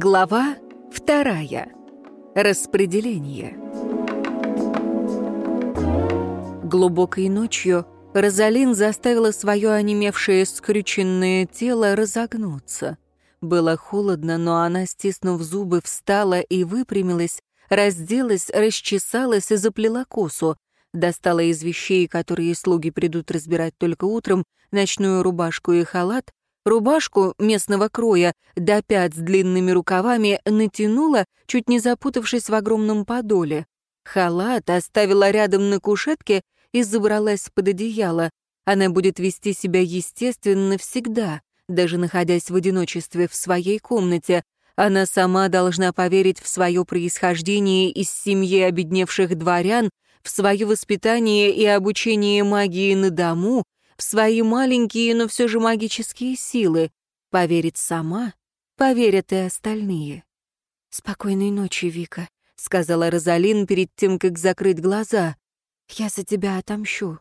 Глава вторая. Распределение. Глубокой ночью Розалин заставила свое онемевшее скрюченное тело разогнуться. Было холодно, но она, стиснув зубы, встала и выпрямилась, разделась, расчесалась и заплела косу. Достала из вещей, которые слуги придут разбирать только утром, ночную рубашку и халат, Рубашку местного кроя до пят с длинными рукавами натянула, чуть не запутавшись в огромном подоле. Халат оставила рядом на кушетке и забралась под одеяло. Она будет вести себя естественно всегда, даже находясь в одиночестве в своей комнате. Она сама должна поверить в свое происхождение из семьи обедневших дворян, в свое воспитание и обучение магии на дому, в свои маленькие, но все же магические силы. Поверит сама, поверят и остальные. «Спокойной ночи, Вика», — сказала Розалин перед тем, как закрыть глаза. «Я за тебя отомщу».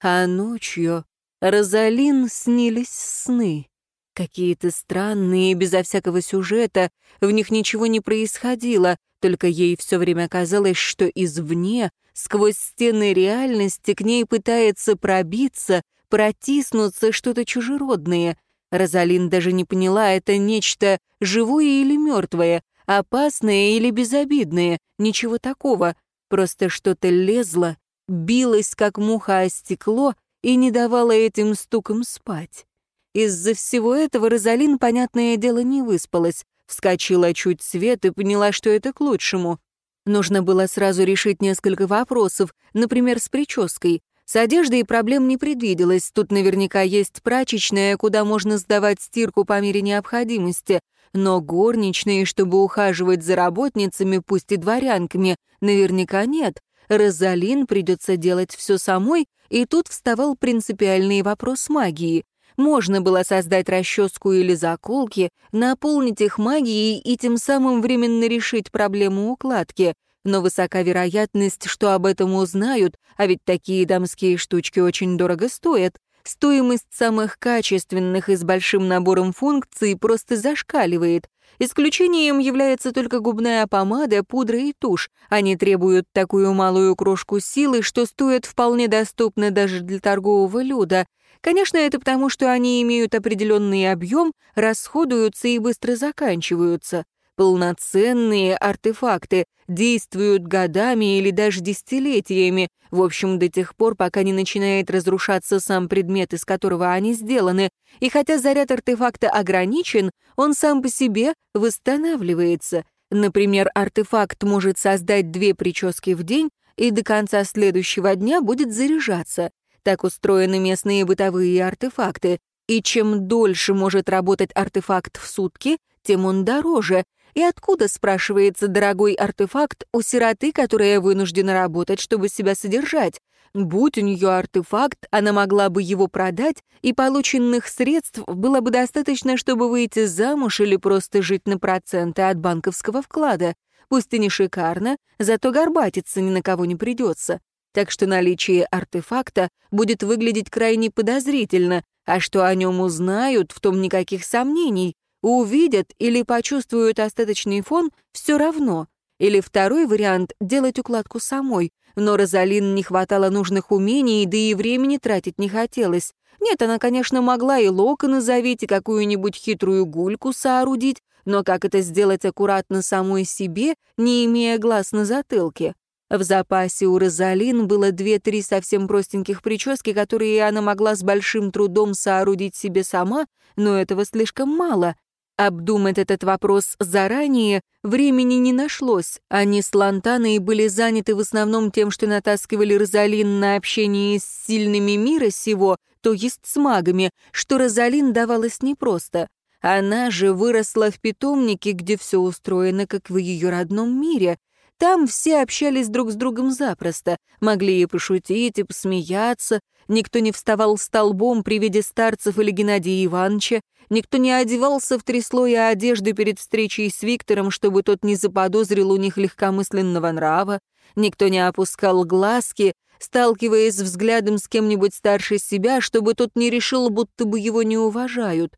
А ночью Розалин снились сны. Какие-то странные, безо всякого сюжета, в них ничего не происходило, только ей все время казалось, что извне Сквозь стены реальности к ней пытается пробиться, протиснуться что-то чужеродное. Розалин даже не поняла, это нечто живое или мертвое, опасное или безобидное, ничего такого. Просто что-то лезло, билось, как муха о стекло, и не давало этим стукам спать. Из-за всего этого Розалин, понятное дело, не выспалась, вскочила чуть свет и поняла, что это к лучшему. Нужно было сразу решить несколько вопросов, например, с прической. С одеждой проблем не предвиделось, тут наверняка есть прачечная, куда можно сдавать стирку по мере необходимости. Но горничные, чтобы ухаживать за работницами, пусть и дворянками, наверняка нет. Розалин придется делать все самой, и тут вставал принципиальный вопрос магии. Можно было создать расческу или заколки, наполнить их магией и тем самым временно решить проблему укладки. Но высока вероятность, что об этом узнают, а ведь такие дамские штучки очень дорого стоят. Стоимость самых качественных и с большим набором функций просто зашкаливает. Исключением является только губная помада, пудра и тушь. Они требуют такую малую крошку силы, что стоят вполне доступно даже для торгового люда. Конечно, это потому, что они имеют определенный объем, расходуются и быстро заканчиваются. Полноценные артефакты действуют годами или даже десятилетиями, в общем, до тех пор, пока не начинает разрушаться сам предмет, из которого они сделаны. И хотя заряд артефакта ограничен, он сам по себе восстанавливается. Например, артефакт может создать две прически в день и до конца следующего дня будет заряжаться. Так устроены местные бытовые артефакты. И чем дольше может работать артефакт в сутки, тем он дороже. И откуда, спрашивается, дорогой артефакт у сироты, которая вынуждена работать, чтобы себя содержать? Будь у нее артефакт, она могла бы его продать, и полученных средств было бы достаточно, чтобы выйти замуж или просто жить на проценты от банковского вклада. Пусть и не шикарно, зато горбатиться ни на кого не придется так что наличие артефакта будет выглядеть крайне подозрительно, а что о нем узнают, в том никаких сомнений. Увидят или почувствуют остаточный фон — все равно. Или второй вариант — делать укладку самой. Но Розалин не хватало нужных умений, да и времени тратить не хотелось. Нет, она, конечно, могла и локоны завить, и какую-нибудь хитрую гульку соорудить, но как это сделать аккуратно самой себе, не имея глаз на затылке? В запасе у Розалин было две-три совсем простеньких прически, которые она могла с большим трудом соорудить себе сама, но этого слишком мало. Обдумать этот вопрос заранее времени не нашлось. Они с Лантаной были заняты в основном тем, что натаскивали Розалин на общение с сильными мира сего, то есть с магами, что Розалин давалось непросто. Она же выросла в питомнике, где все устроено, как в ее родном мире. Там все общались друг с другом запросто, могли и пошутить, и посмеяться, никто не вставал столбом при виде старцев или Геннадия Ивановича, никто не одевался в три слоя одежды перед встречей с Виктором, чтобы тот не заподозрил у них легкомысленного нрава, никто не опускал глазки, сталкиваясь взглядом с кем-нибудь старше себя, чтобы тот не решил, будто бы его не уважают.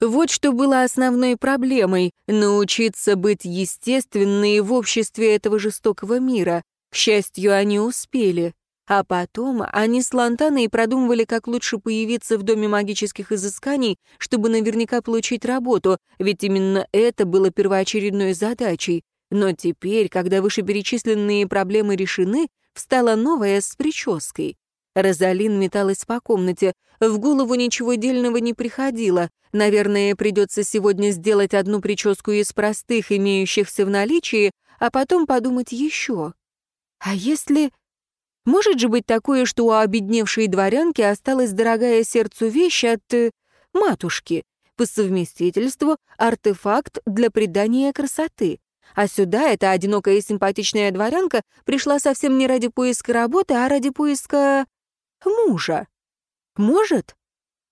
Вот что было основной проблемой — научиться быть естественной в обществе этого жестокого мира. К счастью, они успели. А потом они с Лантаной продумывали, как лучше появиться в Доме магических изысканий, чтобы наверняка получить работу, ведь именно это было первоочередной задачей. Но теперь, когда вышеперечисленные проблемы решены, встала новая с прической. Розалин металась по комнате. В голову ничего дельного не приходило. Наверное, придется сегодня сделать одну прическу из простых, имеющихся в наличии, а потом подумать еще. А если... Может же быть такое, что у обедневшей дворянки осталась дорогая сердцу вещь от... Э, матушки, по совместительству артефакт для придания красоты. А сюда эта одинокая симпатичная дворянка пришла совсем не ради поиска работы, а ради поиска... мужа. Может?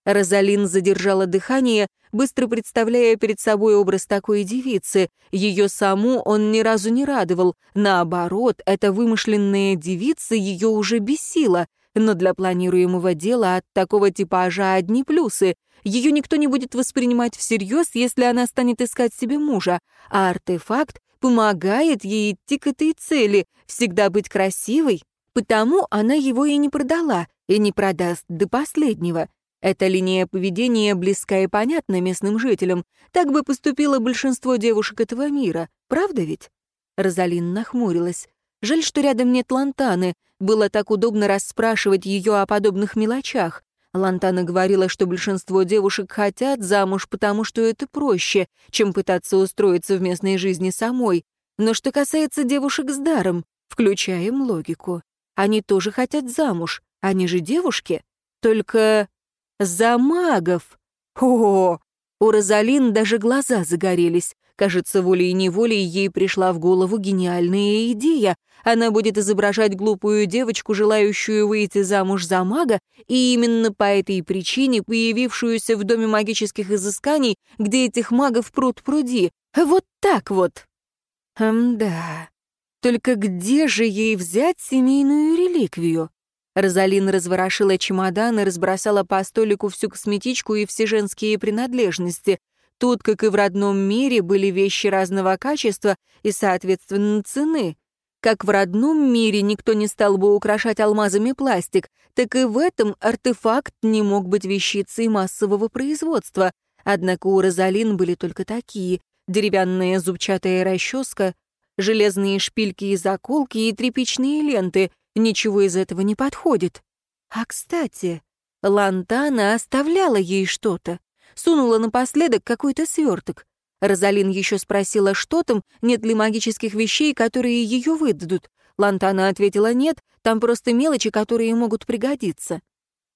Розалин задержала дыхание, быстро представляя перед собой образ такой девицы. Ее саму он ни разу не радовал. Наоборот, эта вымышленная девица ее уже бесила. Но для планируемого дела от такого типажа одни плюсы. Ее никто не будет воспринимать всерьез, если она станет искать себе мужа. А артефакт помогает ей идти к этой цели, всегда быть красивой. Потому она его и не продала, и не продаст до последнего. Эта линия поведения близка и понятна местным жителям. Так бы поступило большинство девушек этого мира. Правда ведь? Розалин нахмурилась. Жаль, что рядом нет Лантаны. Было так удобно расспрашивать ее о подобных мелочах. Лантана говорила, что большинство девушек хотят замуж, потому что это проще, чем пытаться устроиться в местной жизни самой. Но что касается девушек с даром, включаем логику. Они тоже хотят замуж, они же девушки. Только за магов! О, у Розалин даже глаза загорелись. Кажется, волей-неволей ей пришла в голову гениальная идея. Она будет изображать глупую девочку, желающую выйти замуж за мага, и именно по этой причине появившуюся в Доме магических изысканий, где этих магов пруд пруди. Вот так вот. Мда. Только где же ей взять семейную реликвию? Розалин разворошила чемодан и разбросала по столику всю косметичку и все женские принадлежности. Тут, как и в родном мире, были вещи разного качества и, соответственно, цены. Как в родном мире никто не стал бы украшать алмазами пластик, так и в этом артефакт не мог быть вещицей массового производства. Однако у Розалин были только такие — деревянная зубчатая расческа, железные шпильки и заколки и тряпичные ленты — Ничего из этого не подходит. А, кстати, Лантана оставляла ей что-то. Сунула напоследок какой-то сверток. Розалин еще спросила, что там, нет ли магических вещей, которые ее выдадут. Лантана ответила нет, там просто мелочи, которые могут пригодиться.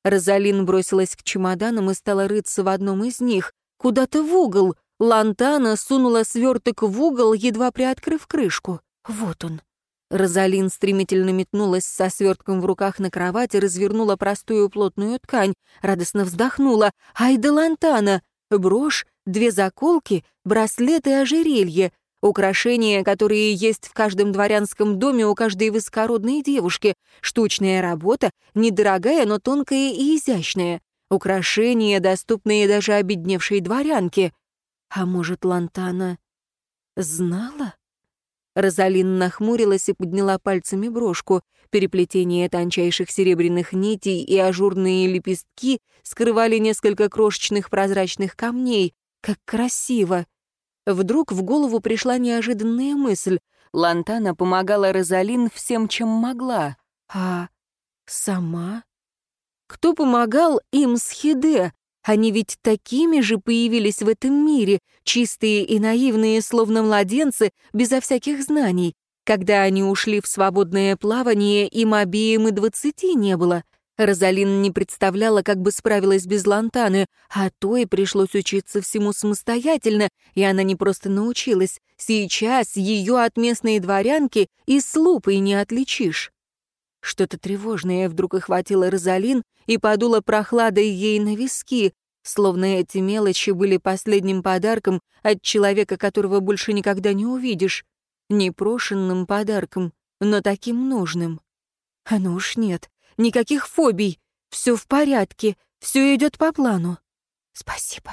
Розалин бросилась к чемоданам и стала рыться в одном из них. Куда-то в угол. Лантана сунула сверток в угол, едва приоткрыв крышку. Вот он. Розалин стремительно метнулась со свертком в руках на кровать и развернула простую плотную ткань, радостно вздохнула. «Ай да лантана! Брошь, две заколки, браслет и ожерелье. Украшения, которые есть в каждом дворянском доме у каждой высокородной девушки. Штучная работа, недорогая, но тонкая и изящная. Украшения, доступные даже обедневшей дворянке. А может, Лантана знала? Розалин нахмурилась и подняла пальцами брошку. Переплетение тончайших серебряных нитей и ажурные лепестки скрывали несколько крошечных прозрачных камней. Как красиво! Вдруг в голову пришла неожиданная мысль. Лантана помогала Розалин всем, чем могла. А сама? Кто помогал им с Хиде? Они ведь такими же появились в этом мире, чистые и наивные, словно младенцы, безо всяких знаний. Когда они ушли в свободное плавание, им обеим и двадцати не было. Розалин не представляла, как бы справилась без Лантаны, а то и пришлось учиться всему самостоятельно, и она не просто научилась. Сейчас ее от местной дворянки и с лупой не отличишь. Что-то тревожное вдруг охватило Розалин и подуло прохладой ей на виски, словно эти мелочи были последним подарком от человека, которого больше никогда не увидишь. Непрошенным подарком, но таким нужным. А ну уж нет, никаких фобий. Все в порядке, все идет по плану. Спасибо.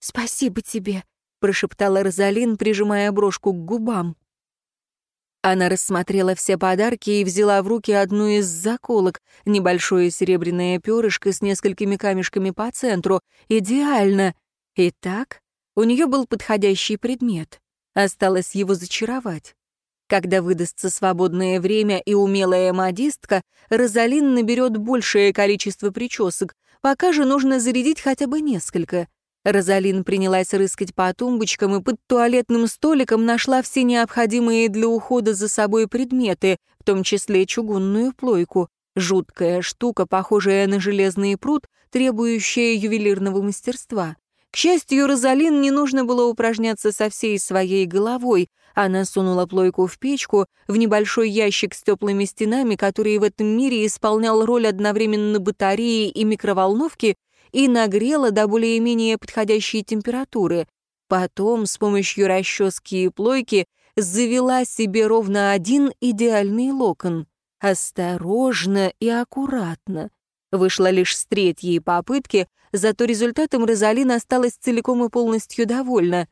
«Спасибо тебе», — прошептала Розалин, прижимая брошку к губам. Она рассмотрела все подарки и взяла в руки одну из заколок, небольшое серебряное перышко с несколькими камешками по центру. Идеально! Итак, у нее был подходящий предмет. Осталось его зачаровать. Когда выдастся свободное время и умелая модистка, Розалин наберет большее количество причесок, пока же нужно зарядить хотя бы несколько. Розалин принялась рыскать по тумбочкам и под туалетным столиком нашла все необходимые для ухода за собой предметы, в том числе чугунную плойку. Жуткая штука, похожая на железный пруд, требующая ювелирного мастерства. К счастью, Розалин не нужно было упражняться со всей своей головой. Она сунула плойку в печку, в небольшой ящик с теплыми стенами, который в этом мире исполнял роль одновременно батареи и микроволновки, и нагрела до более-менее подходящей температуры. Потом с помощью расчески и плойки завела себе ровно один идеальный локон. Осторожно и аккуратно. Вышла лишь с третьей попытки, зато результатом Розалин осталась целиком и полностью довольна.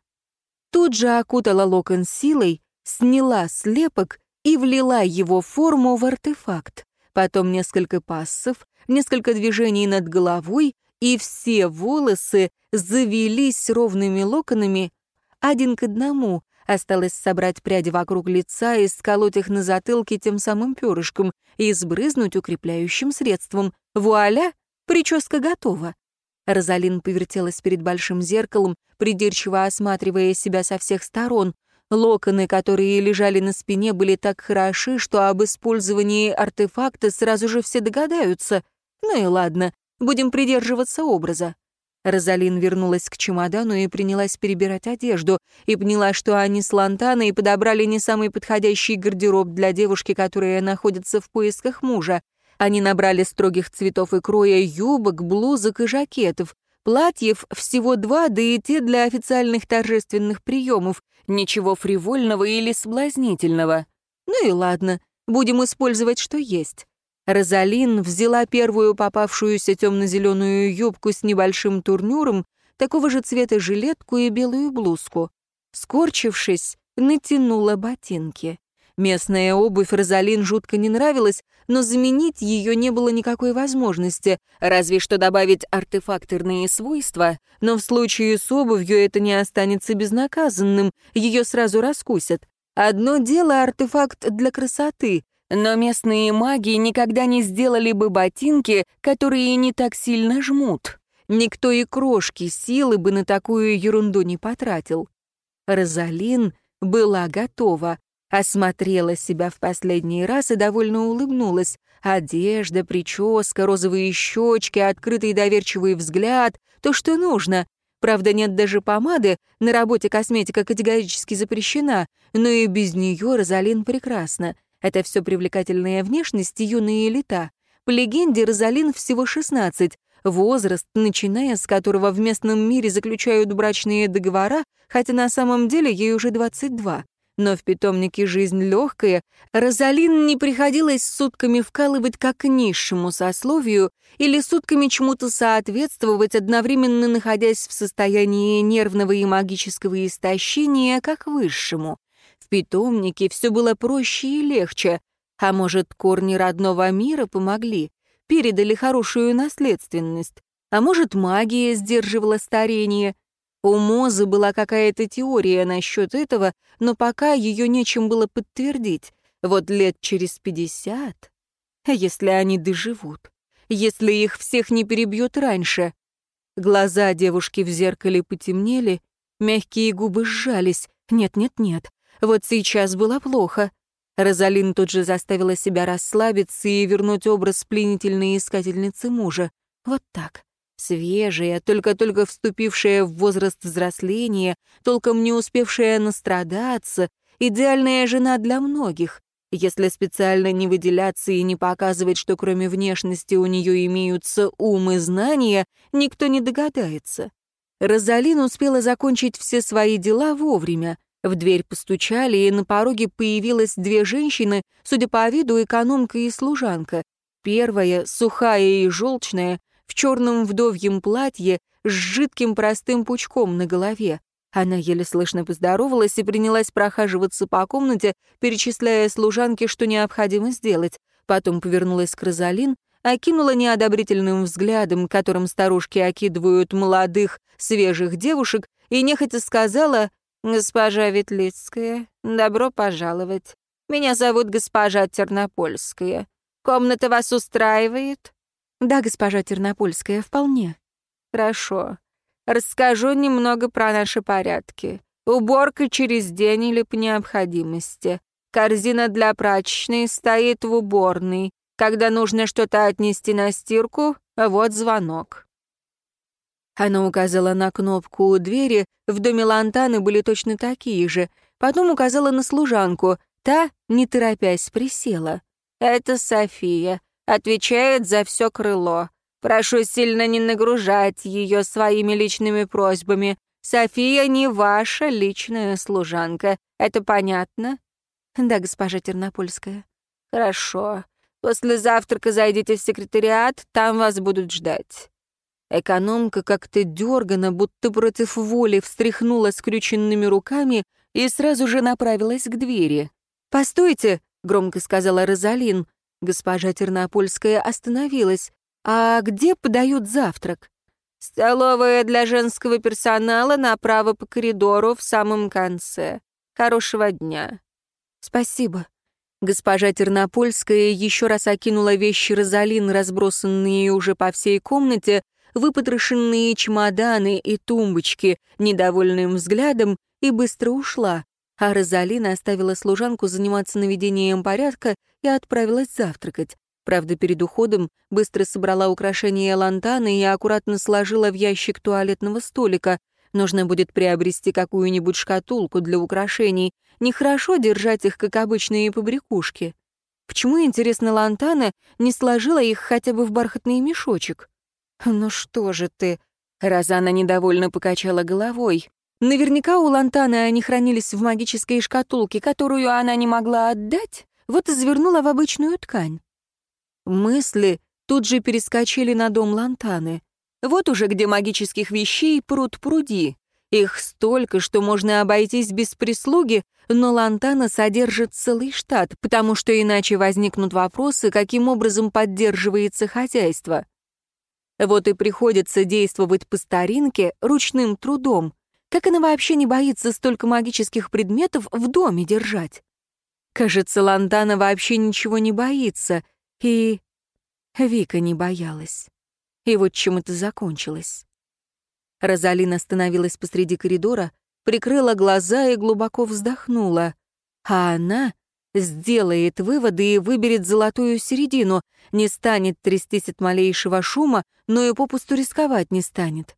Тут же окутала локон силой, сняла слепок и влила его форму в артефакт. Потом несколько пассов, несколько движений над головой, и все волосы завелись ровными локонами один к одному. Осталось собрать пряди вокруг лица и сколоть их на затылке тем самым перышком и сбрызнуть укрепляющим средством. Вуаля! Прическа готова. Розалин повертелась перед большим зеркалом, придирчиво осматривая себя со всех сторон. Локоны, которые лежали на спине, были так хороши, что об использовании артефакта сразу же все догадаются. Ну и ладно, Будем придерживаться образа». Розалин вернулась к чемодану и принялась перебирать одежду, и поняла, что они с Лантаной подобрали не самый подходящий гардероб для девушки, которая находится в поисках мужа. Они набрали строгих цветов и кроя юбок, блузок и жакетов, платьев всего два, да и те для официальных торжественных приемов, ничего фривольного или соблазнительного. Ну и ладно, будем использовать, что есть. Розалин взяла первую попавшуюся темно-зеленую юбку с небольшим турнюром, такого же цвета жилетку и белую блузку. Скорчившись, натянула ботинки. Местная обувь Розалин жутко не нравилась, но заменить ее не было никакой возможности, разве что добавить артефакторные свойства, но в случае с обувью это не останется безнаказанным, ее сразу раскусят. Одно дело артефакт для красоты, но местные маги никогда не сделали бы ботинки, которые не так сильно жмут. Никто и крошки силы бы на такую ерунду не потратил. Розалин была готова, осмотрела себя в последний раз и довольно улыбнулась. Одежда, прическа, розовые щечки, открытый доверчивый взгляд — то, что нужно. Правда, нет даже помады, на работе косметика категорически запрещена, но и без нее Розалин прекрасна. Это все привлекательная внешность и юные лета. По легенде, Розалин всего 16, возраст, начиная с которого в местном мире заключают брачные договора, хотя на самом деле ей уже 22. Но в питомнике жизнь легкая, Розалин не приходилось сутками вкалывать как низшему сословию или сутками чему-то соответствовать, одновременно находясь в состоянии нервного и магического истощения, как высшему. В питомнике все было проще и легче. А может, корни родного мира помогли, передали хорошую наследственность. А может, магия сдерживала старение. У Мозы была какая-то теория насчет этого, но пока ее нечем было подтвердить. Вот лет через пятьдесят, если они доживут, если их всех не перебьют раньше. Глаза девушки в зеркале потемнели, мягкие губы сжались. Нет-нет-нет, вот сейчас было плохо. Розалин тут же заставила себя расслабиться и вернуть образ пленительной искательницы мужа. Вот так. Свежая, только-только вступившая в возраст взросления, толком не успевшая настрадаться, идеальная жена для многих. Если специально не выделяться и не показывать, что кроме внешности у нее имеются ум и знания, никто не догадается. Розалин успела закончить все свои дела вовремя. В дверь постучали, и на пороге появилось две женщины, судя по виду, экономка и служанка. Первая, сухая и желчная, в черном вдовьем платье, с жидким простым пучком на голове. Она еле слышно поздоровалась и принялась прохаживаться по комнате, перечисляя служанке, что необходимо сделать. Потом повернулась к Розалин, окинула неодобрительным взглядом, которым старушки окидывают молодых, свежих девушек, и нехотя сказала «Госпожа Ветлицкая, добро пожаловать. Меня зовут госпожа Тернопольская. Комната вас устраивает?» «Да, госпожа Тернопольская, вполне». «Хорошо. Расскажу немного про наши порядки. Уборка через день или по необходимости. Корзина для прачечной стоит в уборной. Когда нужно что-то отнести на стирку, вот звонок. Она указала на кнопку у двери, в доме Лантаны были точно такие же. Потом указала на служанку. Та, не торопясь, присела. «Это София. Отвечает за все крыло. Прошу сильно не нагружать ее своими личными просьбами. София не ваша личная служанка. Это понятно?» «Да, госпожа Тернопольская». «Хорошо. После завтрака зайдите в секретариат, там вас будут ждать». Экономка как-то дергана, будто против воли, встряхнула скрюченными руками и сразу же направилась к двери. «Постойте», — громко сказала Розалин. Госпожа Тернопольская остановилась. «А где подают завтрак?» «Столовая для женского персонала направо по коридору в самом конце. Хорошего дня». «Спасибо». Госпожа Тернопольская еще раз окинула вещи Розалин, разбросанные уже по всей комнате, выпотрошенные чемоданы и тумбочки, недовольным взглядом, и быстро ушла, а Розалина оставила служанку заниматься наведением порядка и отправилась завтракать. Правда, перед уходом быстро собрала украшения лантаны и аккуратно сложила в ящик туалетного столика, Нужно будет приобрести какую-нибудь шкатулку для украшений. Нехорошо держать их, как обычные побрякушки. Почему, интересно, Лантана не сложила их хотя бы в бархатный мешочек? «Ну что же ты...» Розана недовольно покачала головой. Наверняка у Лантаны они хранились в магической шкатулке, которую она не могла отдать, вот и завернула в обычную ткань. Мысли тут же перескочили на дом Лантаны. Вот уже где магических вещей пруд пруди. Их столько, что можно обойтись без прислуги, но Лантана содержит целый штат, потому что иначе возникнут вопросы, каким образом поддерживается хозяйство. Вот и приходится действовать по старинке, ручным трудом. Как она вообще не боится столько магических предметов в доме держать? Кажется, Лантана вообще ничего не боится, и Вика не боялась. И вот чем это закончилось. Розалин остановилась посреди коридора, прикрыла глаза и глубоко вздохнула. А она сделает выводы и выберет золотую середину, не станет трястись от малейшего шума, но и попусту рисковать не станет.